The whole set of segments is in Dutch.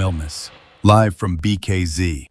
Milmus, live from BKZ.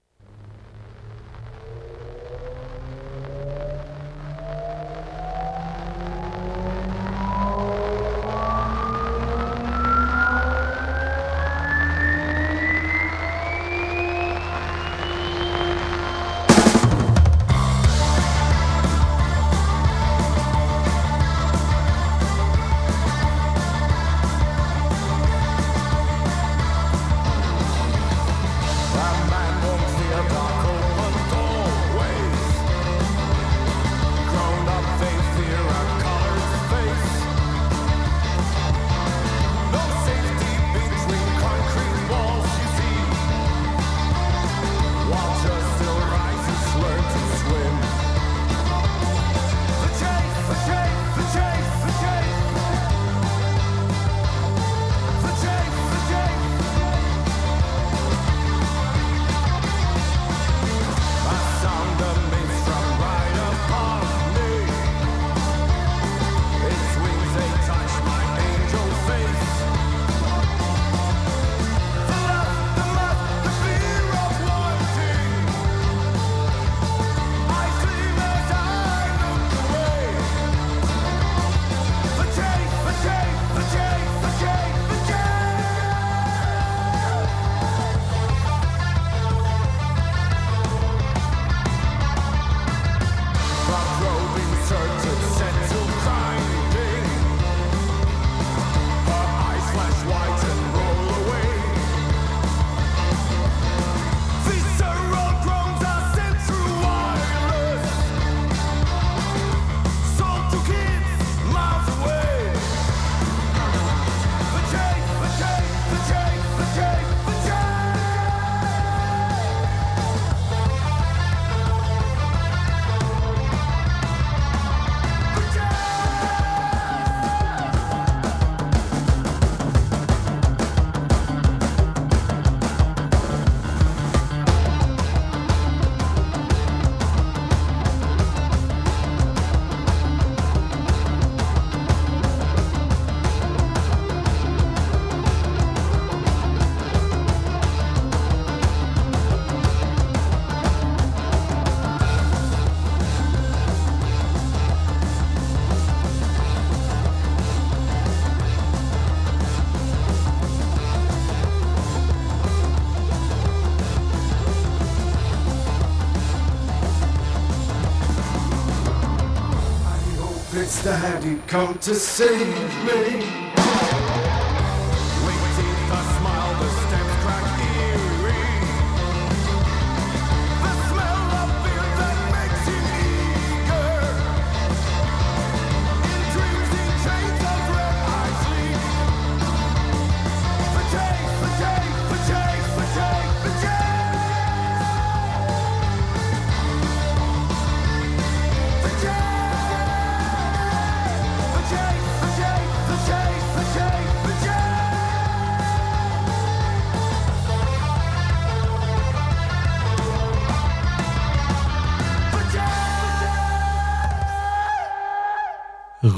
That you come to save me.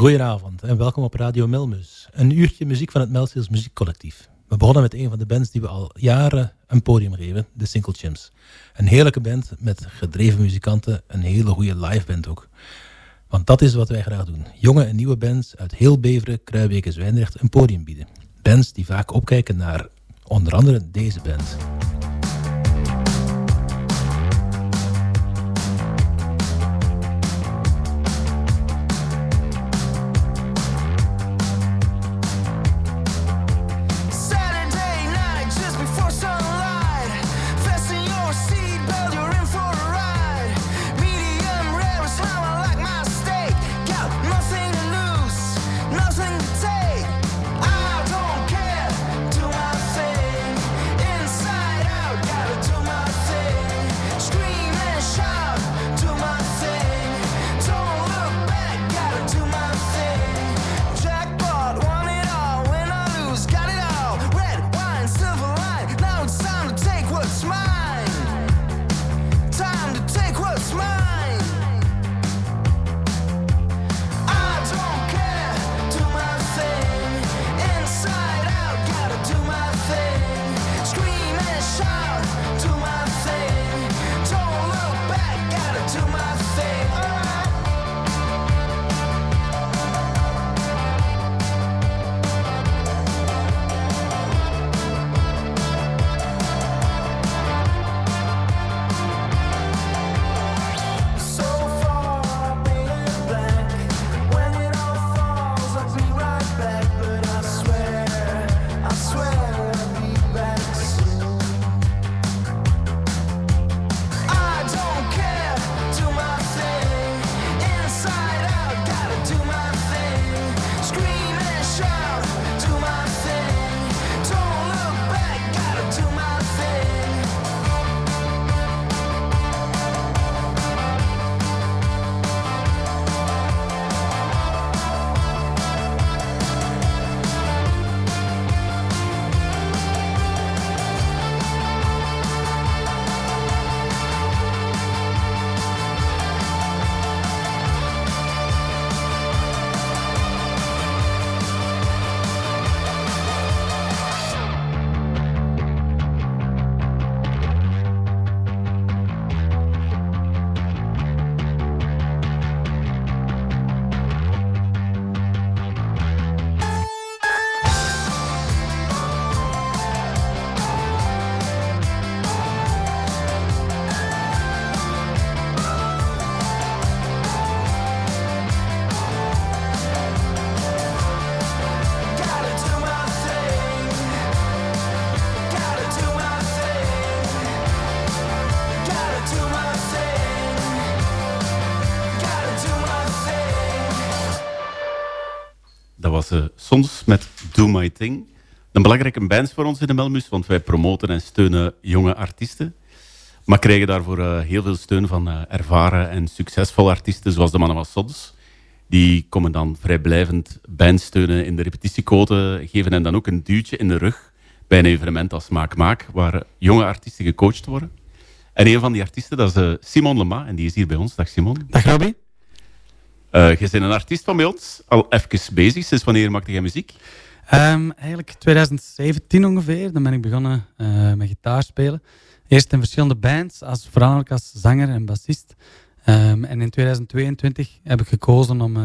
Goedenavond en welkom op Radio Melmus. Een uurtje muziek van het Melsteels Muziekcollectief. We begonnen met een van de bands die we al jaren een podium geven, de Single Chimps. Een heerlijke band met gedreven muzikanten, een hele goede live band ook. Want dat is wat wij graag doen. Jonge en nieuwe bands uit heel Beveren, Kruijbeek en Zwijndrecht een podium bieden. Bands die vaak opkijken naar onder andere deze band. Uh, Sons met Do My Thing. Een belangrijke band voor ons in de Melmus, want wij promoten en steunen jonge artiesten. Maar krijgen daarvoor uh, heel veel steun van uh, ervaren en succesvolle artiesten, zoals de mannen van. Die komen dan vrijblijvend band steunen in de repetitiequote, geven hen dan ook een duwtje in de rug bij een evenement als Maak Maak, waar jonge artiesten gecoacht worden. En een van die artiesten, dat is Simon Lema, en die is hier bij ons. Dag Simon. Dag Robbie. Uh, je bent een artiest van bij ons, al even bezig. Sinds wanneer maakte jij muziek? Um, eigenlijk 2017 ongeveer. Dan ben ik begonnen uh, met gitaar spelen. Eerst in verschillende bands, als, voornamelijk als zanger en bassist. Um, en in 2022 heb ik gekozen om uh,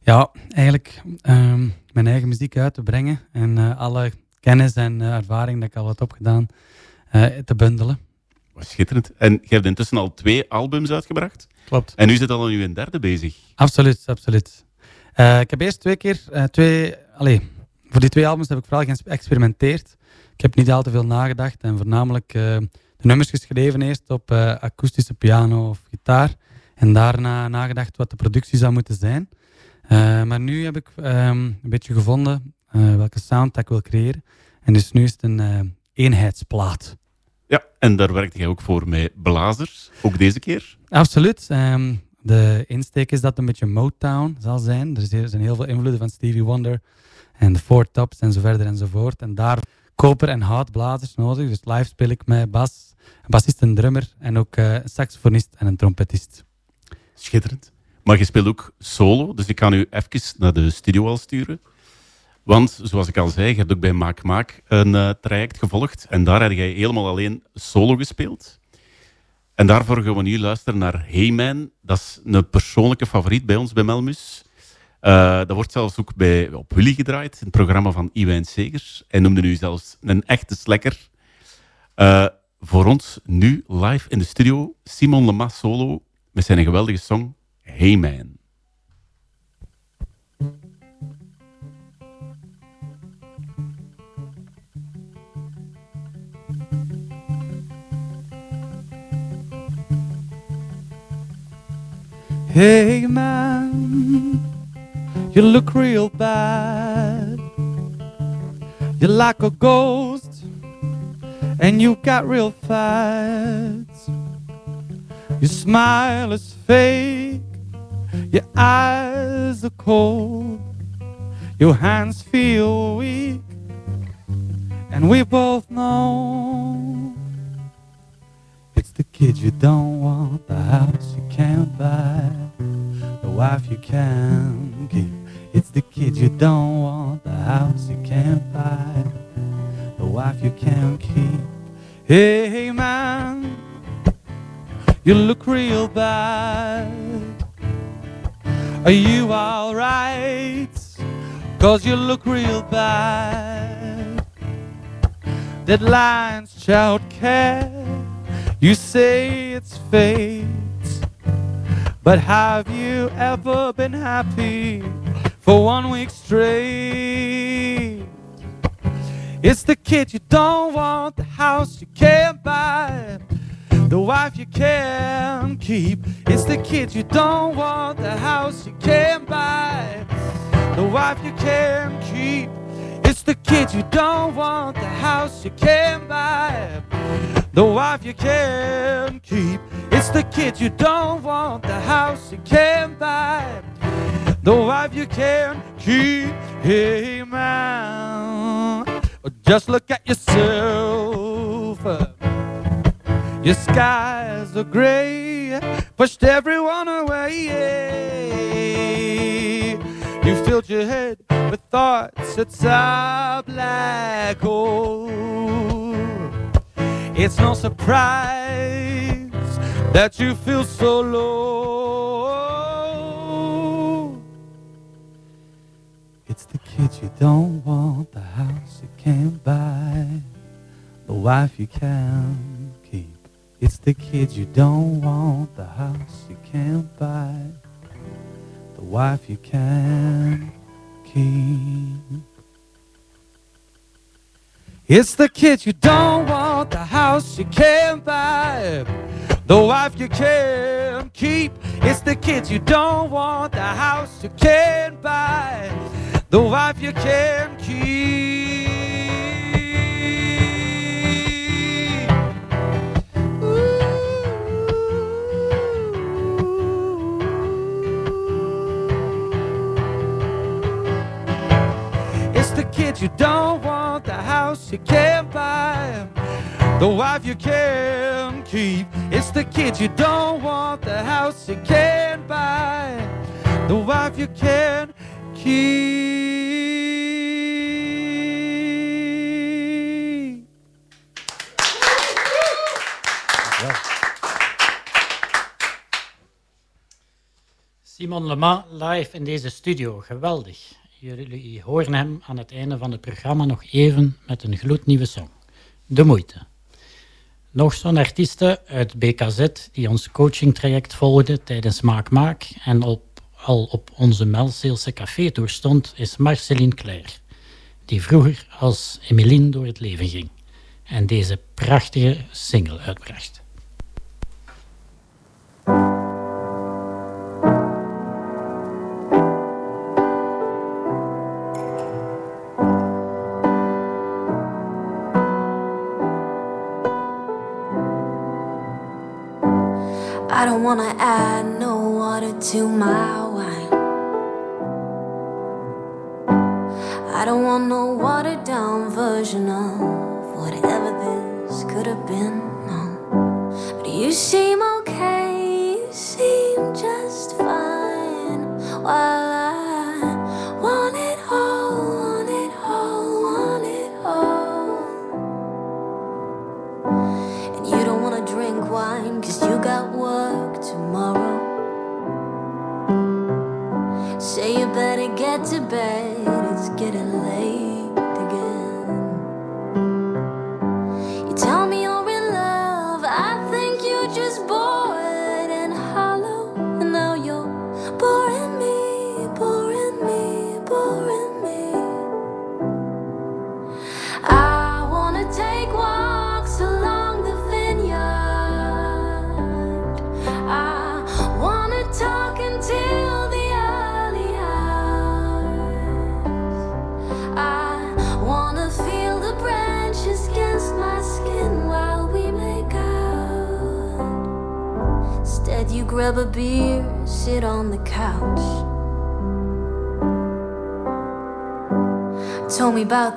ja, eigenlijk um, mijn eigen muziek uit te brengen. En alle kennis en ervaring dat ik al had opgedaan te bundelen. Schitterend. En je hebt intussen al twee albums uitgebracht. Klopt. En nu zit al nu een derde bezig. Absoluut, absoluut. Uh, ik heb eerst twee keer, uh, twee, allez, voor die twee albums heb ik vooral geëxperimenteerd. Ik heb niet al te veel nagedacht en voornamelijk uh, de nummers geschreven eerst op akoestische piano of gitaar. En daarna nagedacht wat de productie zou moeten zijn. maar nu heb ik um, een beetje gevonden welke sound ik wil creëren. En dus nu is het een eenheidsplaat. Ja, en daar werkte jij ook voor met blazers, ook deze keer? Absoluut. Um, de insteek is dat het een beetje Motown zal zijn. Er zijn heel veel invloeden van Stevie Wonder en de Four Tops en zo verder enzovoort. En daar koper- en houtblazers nodig. Dus live speel ik met bas, een bassist, een drummer en ook uh, een saxofonist en een trompetist. Schitterend. Maar je speelt ook solo, dus ik kan u even naar de studio al sturen. Want, zoals ik al zei, je hebt ook bij Maak Maak een uh, traject gevolgd. En daar heb jij helemaal alleen solo gespeeld. En daarvoor gaan we nu luisteren naar Hey Man. Dat is een persoonlijke favoriet bij ons bij Melmus. Uh, dat wordt zelfs ook bij, op Willy gedraaid, in het programma van Iwijn Segers. Hij noemde nu zelfs een echte slekker. Uh, voor ons nu live in de studio Simon Lemas solo met zijn geweldige song Hey Man. Hey man, you look real bad. You're like a ghost, and you got real fat. Your smile is fake, your eyes are cold, your hands feel weak, and we both know it's the kid you don't want, the house you can't buy, wife you can't keep. It's the kids you don't want, the house you can't buy, the wife you can't keep. Hey man, you look real bad. Are you alright? Cause you look real bad. Deadlines, child care. You say it's fate. But have you ever been happy for one week straight? It's the kid you don't want, the house you can't buy, the wife you can't keep. It's the kid you don't want, the house you can't buy, the wife you can't keep. The kids you don't want, the house you can't buy, the wife you can't keep. It's the kids you don't want, the house you can't buy, the wife you can't keep. Hey man, just look at yourself. Your skies are gray, pushed everyone away. You filled your head with thoughts that's a black hole. It's no surprise that you feel so low. It's the kids you don't want, the house you can't buy, the wife you can't keep. It's the kids you don't want, the house you can't buy, the wife you can't keep. It's the kids you don't want, the house you can't buy, the wife you can't keep. It's the kids you don't want, the house you can't buy, the wife you can't keep. It's the kid you don't want, the house you can't buy, the wife you can keep. It's the kid you don't want, the house you can't buy, the wife you can keep. Simon Lema live in deze studio. Geweldig. Jullie horen hem aan het einde van het programma nog even met een gloednieuwe song. De moeite. Nog zo'n artieste uit BKZ die ons coachingtraject volgde tijdens Maak Maak en op, al op onze Melseelse café-tour stond, is Marceline Claire, die vroeger als Emeline door het leven ging en deze prachtige single uitbracht. Wanna add no water to my wine. I don't want no watered down version of whatever this could have been. No. But you seem okay,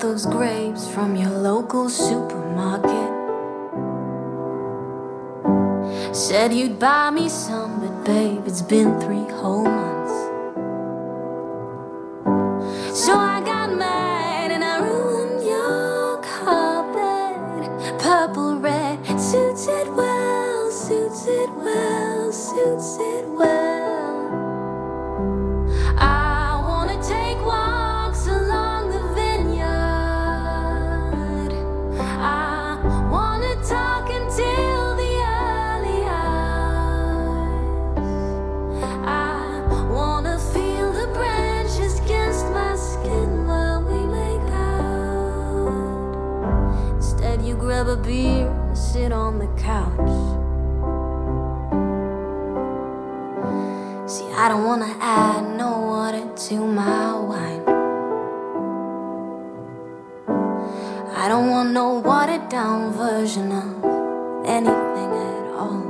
those grapes from your local supermarket. Said you'd buy me some, but babe, it's been three whole months. See, I don't wanna add no water to my wine. I don't want no watered down version of anything at all.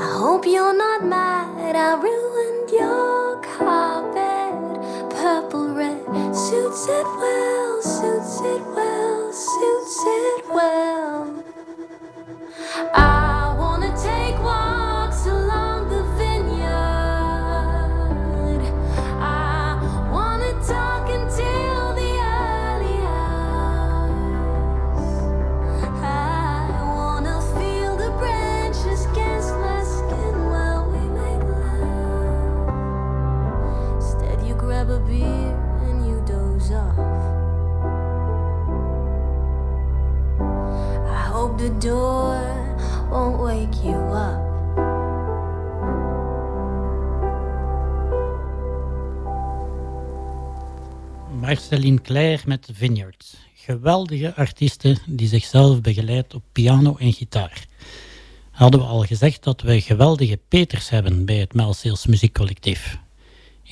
I hope you're not mad I ruined your carpet. Purple, red, suits it well, suits it well, suits it well. I Marceline Claire met Vineyard. Geweldige artieste die zichzelf begeleidt op piano en gitaar. Hadden we al gezegd dat we geweldige Peters hebben bij het Melseels Muziekcollectief.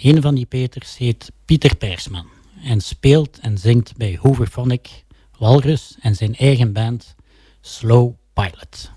Een van die Peters heet Pieter Persman en speelt en zingt bij Hooverphonic, Walrus en zijn eigen band Slow Pilot.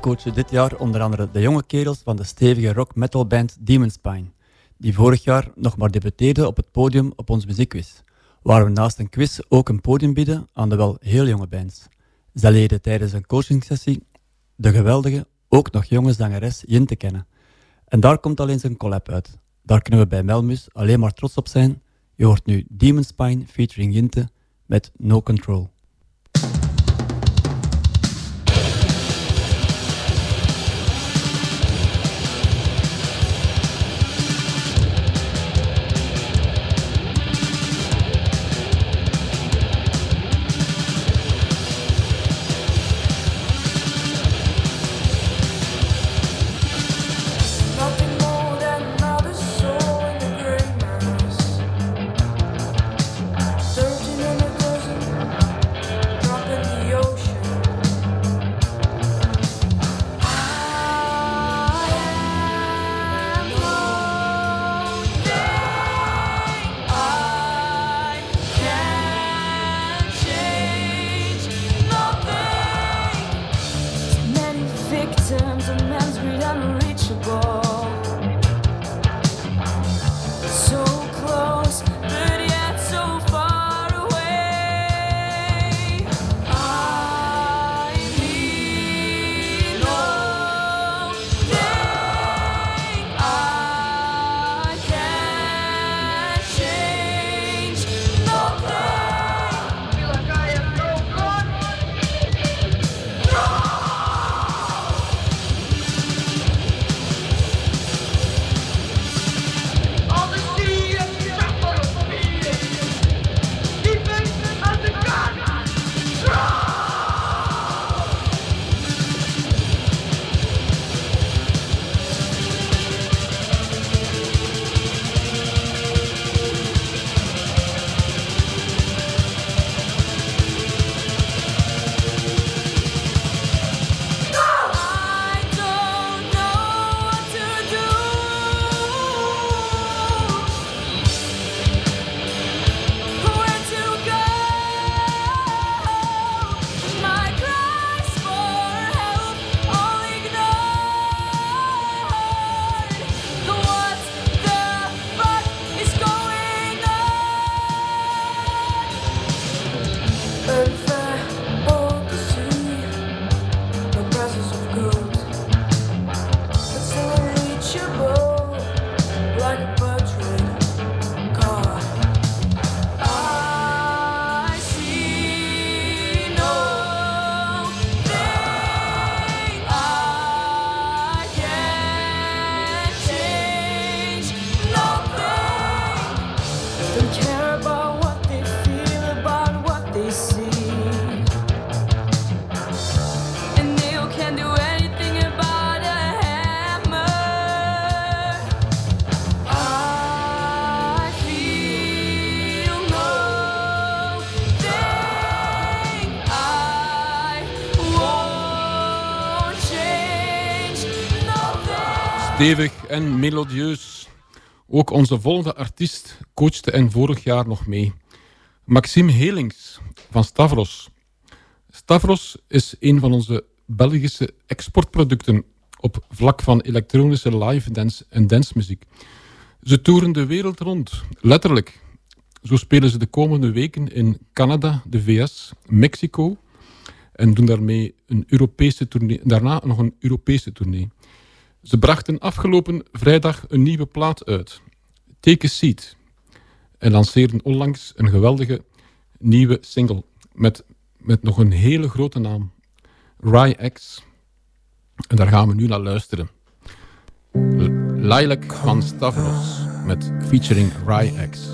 Coachte dit jaar onder andere de jonge kerels van de stevige rock metal band Demon Spine, die vorig jaar nog maar debuteerde op het podium op ons muziekquiz, waar we naast een quiz ook een podium bieden aan de wel heel jonge bands. Zij leerden tijdens een coachingsessie de geweldige, ook nog jonge zangeres Jinte kennen. En daar komt al eens een collab uit. Daar kunnen we bij Melmus alleen maar trots op zijn. Je hoort nu Demon Spine featuring Jinte met No Control. Stevig en melodieus. Ook onze volgende artiest coachte en vorig jaar nog mee. Maxime Helings van Stavros. Stavros is een van onze Belgische exportproducten op vlak van elektronische live dance en dancemuziek. Ze toeren de wereld rond, letterlijk. Zo spelen ze de komende weken in Canada, de VS, Mexico en doen daarmee een Europese tournee, daarna nog een Europese tournee. Ze brachten afgelopen vrijdag een nieuwe plaat uit, Take a Seat, en lanceerden onlangs een geweldige nieuwe single met, met nog een hele grote naam, Rye X. En daar gaan we nu naar luisteren. Lilac van Stavros met featuring Rye X.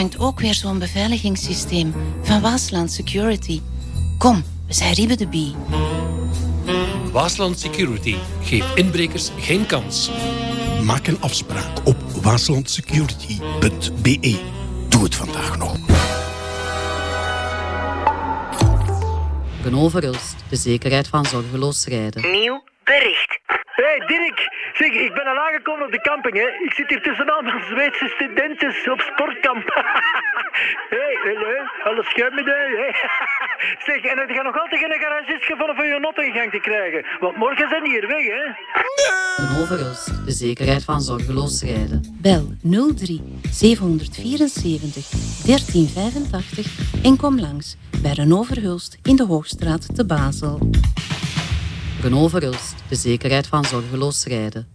hangt ook weer zo'n beveiligingssysteem van Waasland Security. Kom, we zijn Riebe de Bie. Waasland Security geeft inbrekers geen kans. Maak een afspraak op waaslandsecurity.be. Doe het vandaag nog. Renault Verhulst, de zekerheid van zorgeloos rijden. Nieuw bericht. Hé hey Dirk, zeg, ik ben al aangekomen op de camping. Hè. Ik zit hier tussen allemaal Zweedse studenten op sportkamp. Hé, hey, hallo, alles schuim met u. Hey. Zeg, en heb je nog altijd geen garagist gevonden voor je not in gang te krijgen? Want morgen zijn die hier weg, hè? Renault Verhulst, de zekerheid van zorgeloos rijden. Bel 03 774 1385 en kom langs bij Renault Verhulst in de Hoogstraat te Basel. Renault Verhulst, de zekerheid van zorgeloos rijden.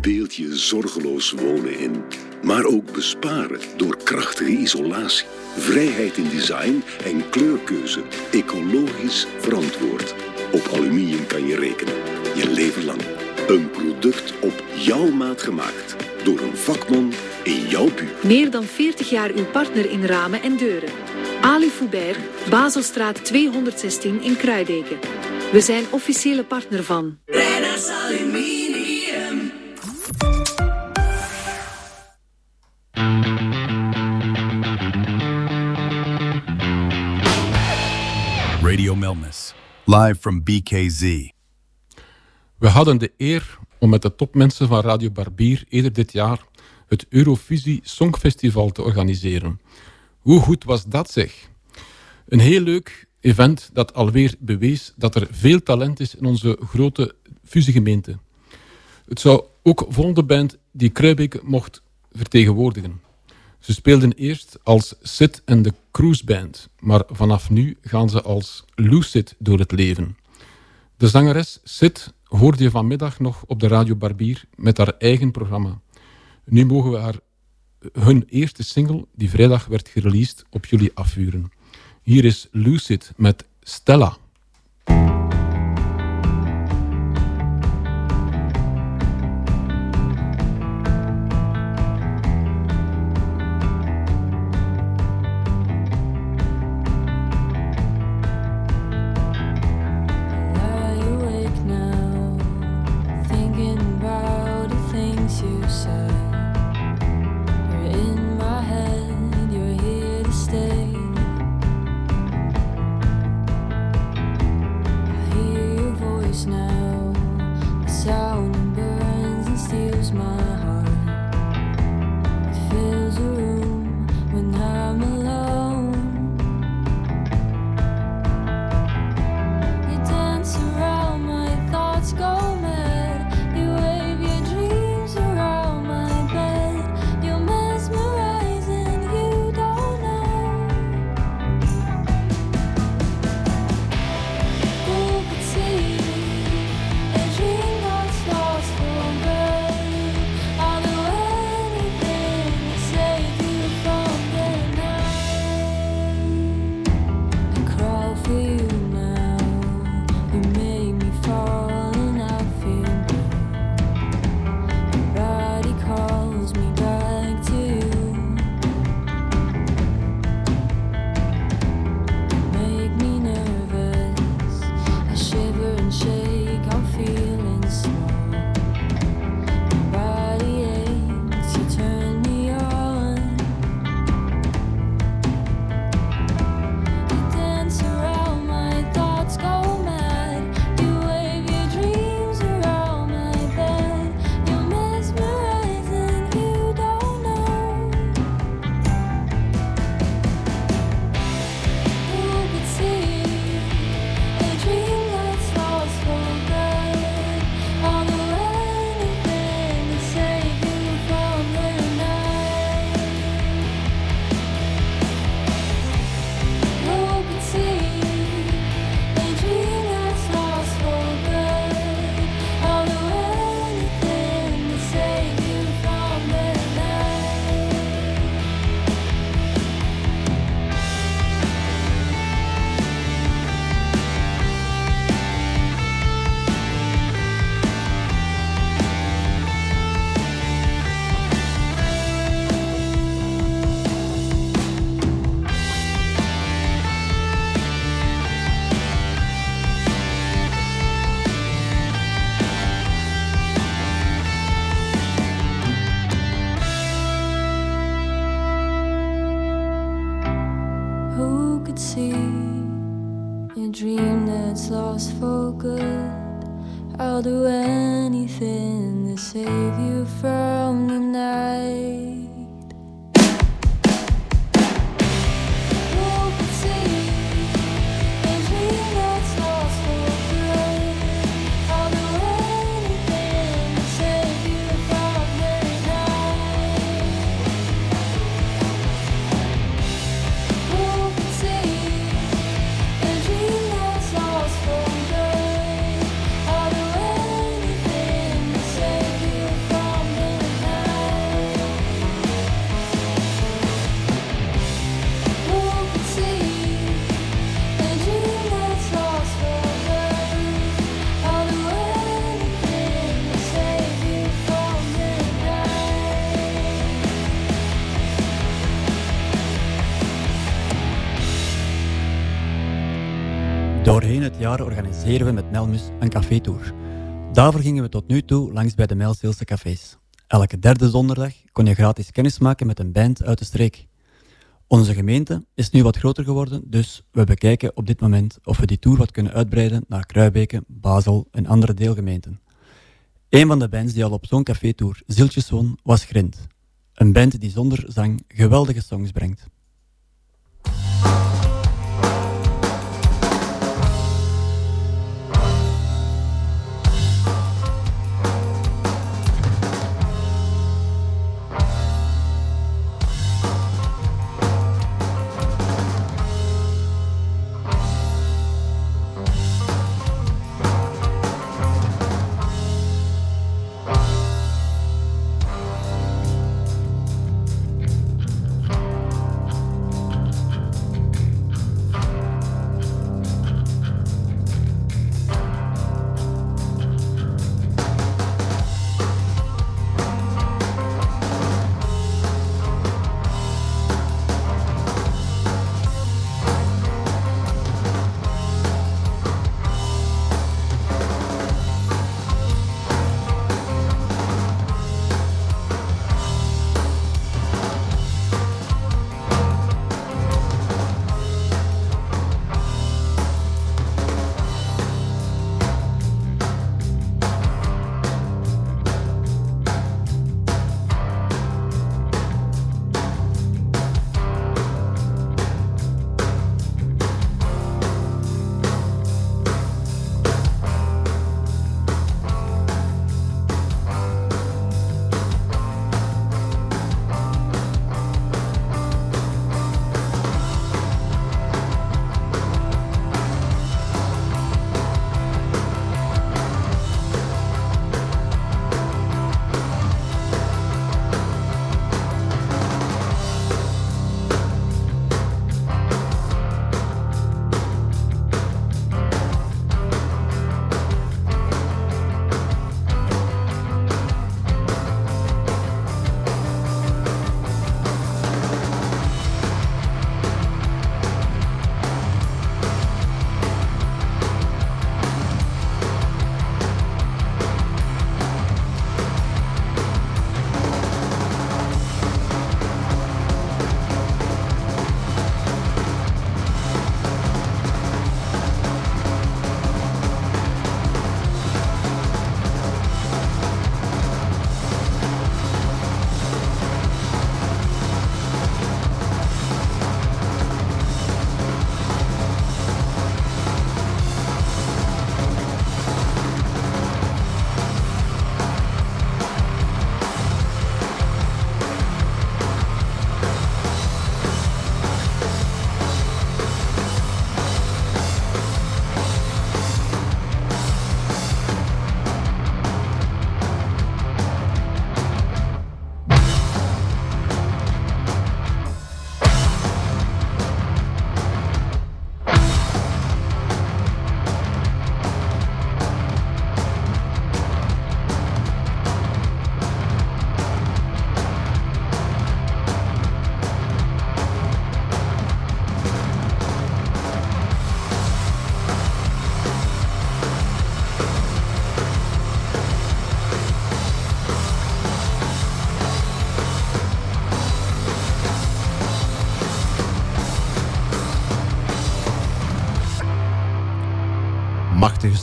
Beeld je zorgeloos wonen in. Maar ook besparen door krachtige isolatie, vrijheid in design en kleurkeuze. Ecologisch verantwoord. Op aluminium kan je rekenen. Je leven lang. Een product op jouw maat gemaakt. Door een vakman in jouw buurt. Meer dan 40 jaar uw partner in ramen en deuren. Ali Foubert, Baselstraat 216 in Kruideken. We zijn officiële partner van. Renners Aluminium. Radio Milmus, live from BKZ. We hadden de eer om met de topmensen van Radio Barbier eerder dit jaar het Eurovisie Songfestival te organiseren. Hoe goed was dat zeg? Een heel leuk event dat alweer bewees dat er veel talent is in onze grote fusiegemeente. Het zou ook volgende band die Kruijbeek mocht vertegenwoordigen. Ze speelden eerst als Sid en de Cruise Band, maar vanaf nu gaan ze als Lucid door het leven. De zangeres Sid hoorde je vanmiddag nog op de Radio Barbier met haar eigen programma. Nu mogen we haar hun eerste single, die vrijdag werd gereleased, op jullie afvuren. Hier is Lucid met Stella. Doorheen het jaar organiseren we met Melmus een cafétour. Daarvoor gingen we tot nu toe langs bij de Mijlsteelse cafés. Elke derde donderdag kon je gratis kennis maken met een band uit de streek. Onze gemeente is nu wat groter geworden, dus we bekijken op dit moment of we die tour wat kunnen uitbreiden naar Kruibeke, Basel en andere deelgemeenten. Een van de bands die al op zo'n cafétour zieltjes won, was Grind. Een band die zonder zang geweldige songs brengt.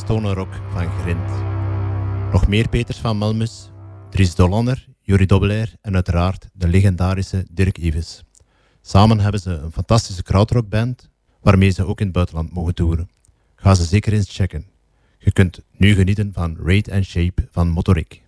Stoner rock van Grind. Nog meer Peters van Melmus, Dries Dolander, Yuri Dobbelair en uiteraard de legendarische Dirk Ives. Samen hebben ze een fantastische krautrockband waarmee ze ook in het buitenland mogen toeren. Ga ze zeker eens checken. Je kunt nu genieten van Raid and Shape van Motorik.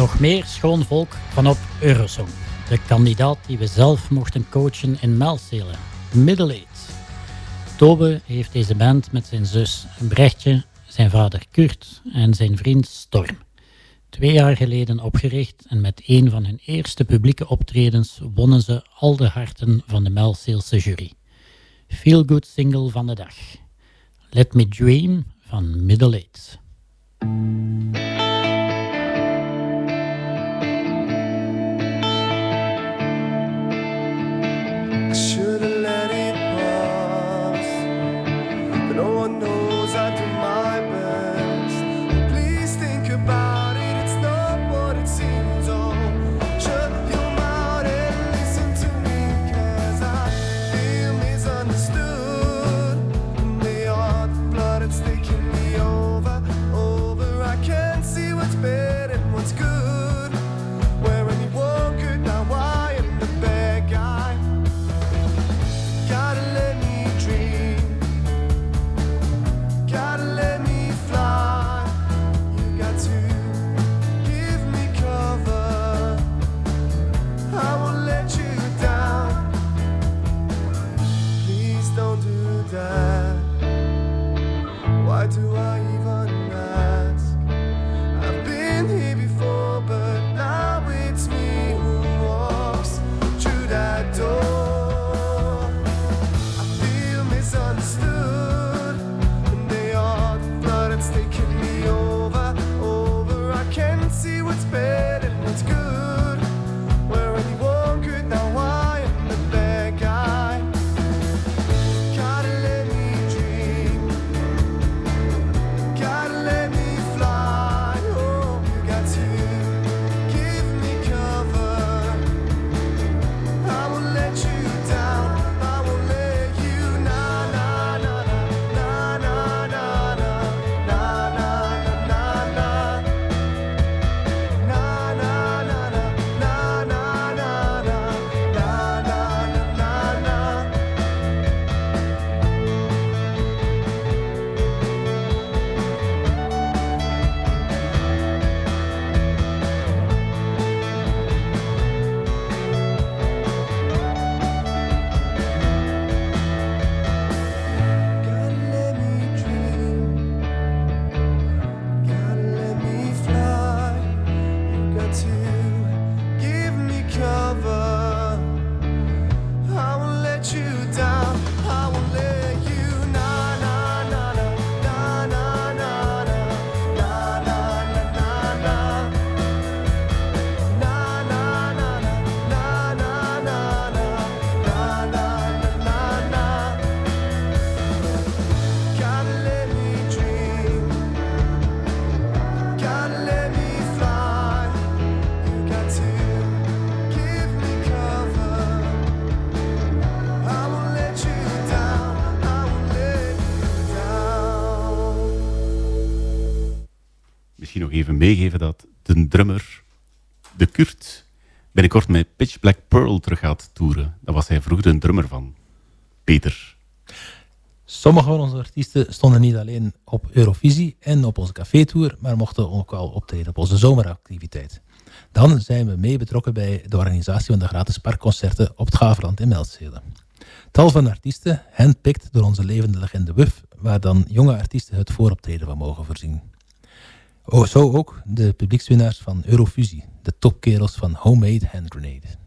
Nog meer schoon volk van op Eurosong. De kandidaat die we zelf mochten coachen in Melzelen. Middle Eight. Tobe heeft deze band met zijn zus Brechtje, zijn vader Kurt en zijn vriend Storm. Twee jaar geleden opgericht en met een van hun eerste publieke optredens wonnen ze al de harten van de Melzeelse jury. Feel Good single van de dag. Let Me Dream van Middle Eight. Meegeven dat de drummer, de Kurt, binnenkort met Pitch Black Pearl terug gaat toeren. Daar was hij vroeger een drummer van. Peter. Sommige van onze artiesten stonden niet alleen op Eurovisie en op onze cafétour, maar mochten ook wel optreden op onze zomeractiviteit. Dan zijn we mee betrokken bij de organisatie van de gratis parkconcerten op het Gaverland in Meldzelen. Tal van artiesten, handpicked door onze levende legende Wuff, waar dan jonge artiesten het vooroptreden van mogen voorzien. Oh, zo ook de publiekswinnaars van Eurofusie, de topkerels van Homemade Hand Grenade.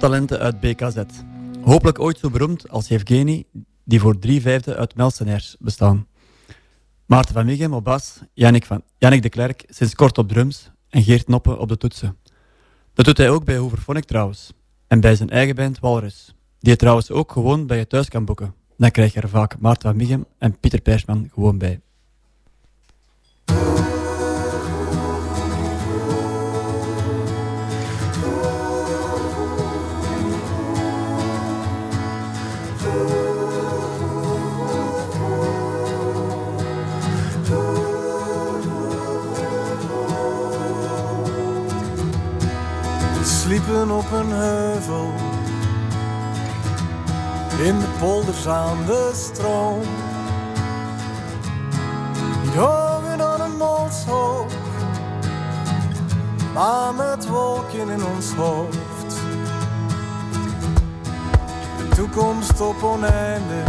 Toptalenten uit BKZ. Hopelijk ooit zo beroemd als Yevgeny, die voor drie vijfde uit Melsenairs bestaan. Maarten van Michem op bas, Jannik, van, Jannik de Klerk sinds kort op drums en Geert Noppen op de toetsen. Dat doet hij ook bij Hooverphonic trouwens. En bij zijn eigen band Walrus. Die je trouwens ook gewoon bij je thuis kan boeken. Dan krijg je er vaak Maarten van Michem en Pieter Persman gewoon bij. We sliepen op een heuvel in de polders aan de stroom. Niet hoger dan een molshoog, maar met wolken in ons hoofd. De toekomst op oneindig,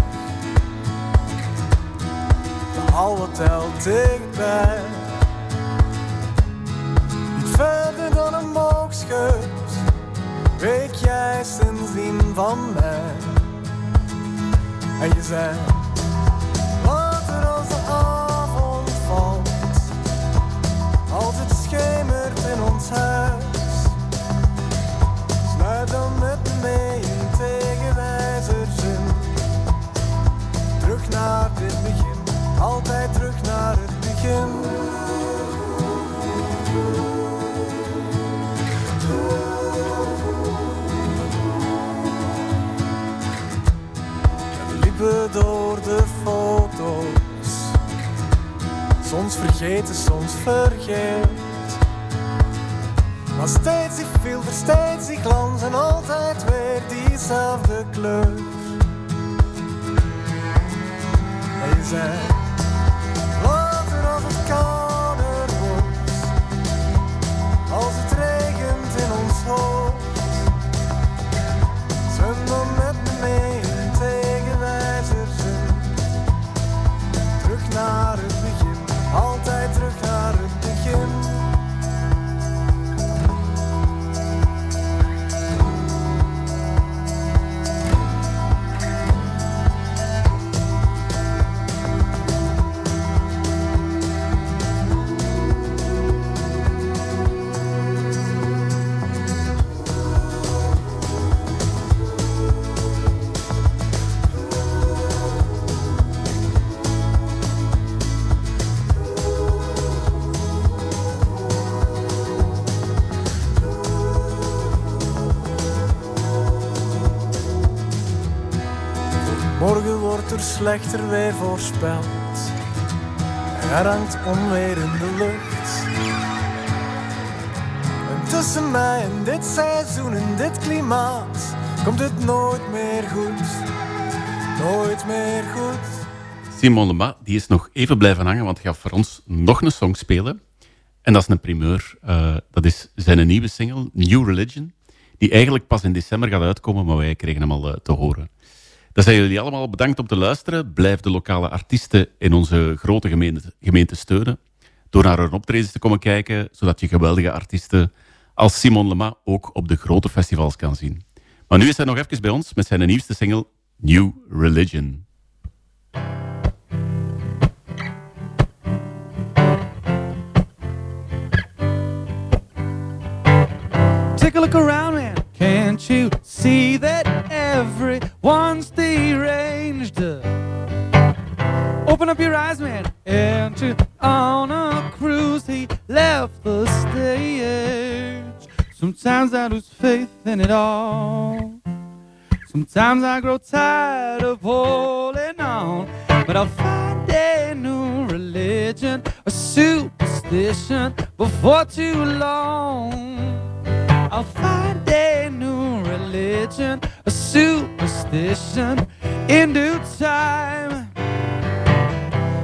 al wat telt dichtbij. Niet verder dan een boogschut, weet jij sindsdien van mij. En je zei, wat er als de avond valt, als het schemert in ons huis. Sluit dan met me mee in tegenwijzerzin, terug naar dit begin, altijd terug naar het begin. Vergeten, soms vergeet. Maar steeds die filter, steeds die glans en altijd weer diezelfde kleur. En je slechter weer voorspeld. Er hangt onweer in de lucht. En tussen mij en dit seizoen en dit klimaat komt het nooit meer goed. Nooit meer goed. Simon Lema die is nog even blijven hangen, want hij gaat voor ons nog een song spelen. En dat is een primeur. Eh, dat is zijn nieuwe single, New Religion. Die eigenlijk pas in december gaat uitkomen, maar wij kregen hem al eh, te horen. Dan zijn jullie allemaal bedankt om te luisteren. Blijf de lokale artiesten in onze grote gemeente, gemeente steunen. Door naar hun optredens te komen kijken, zodat je geweldige artiesten als Simon Lema ook op de grote festivals kan zien. Maar nu is hij nog even bij ons met zijn nieuwste single, New Religion. Take a look around, man. Can't you see that everyone's deranged? Open up your eyes, man. And you on a cruise, he left the stage. Sometimes I lose faith in it all. Sometimes I grow tired of holding on, but I'll find a new religion, a superstition before too long. I'll find a new religion, a superstition in due time.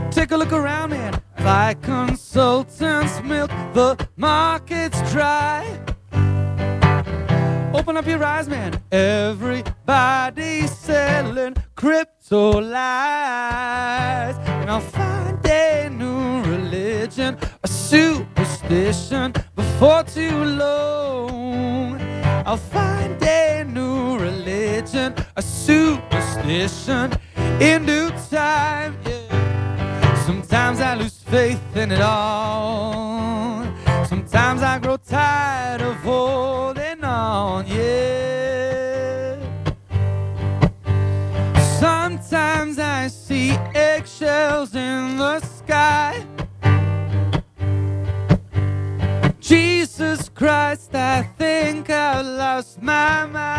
Take a look around, man. Like consultants milk the markets dry. Open up your eyes, man. Everybody's selling crypto lies. And I'll find a new religion, a superstition before too long. I'll find a new religion, a superstition in due time. Yeah. Sometimes I lose faith in it all. Sometimes I grow tired of holding on, yeah. Sometimes I see eggshells in the Christ, I think I've lost my mind.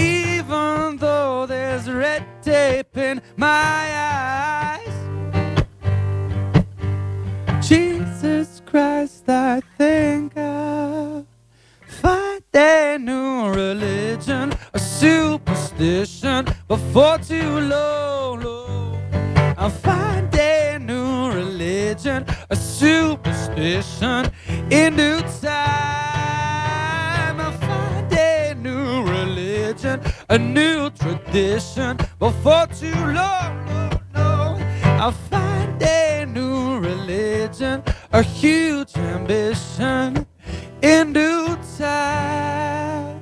Even though there's red tape in my eyes. Jesus Christ, I think I'll find a new religion, a superstition before too long. long. I'll find religion, a superstition in due time. I'll find a new religion, a new tradition before too long. long, long. I'll find a new religion, a huge ambition in due time.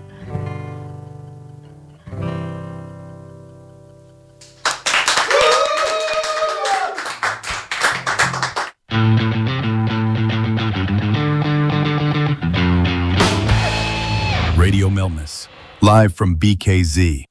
Live from BKZ.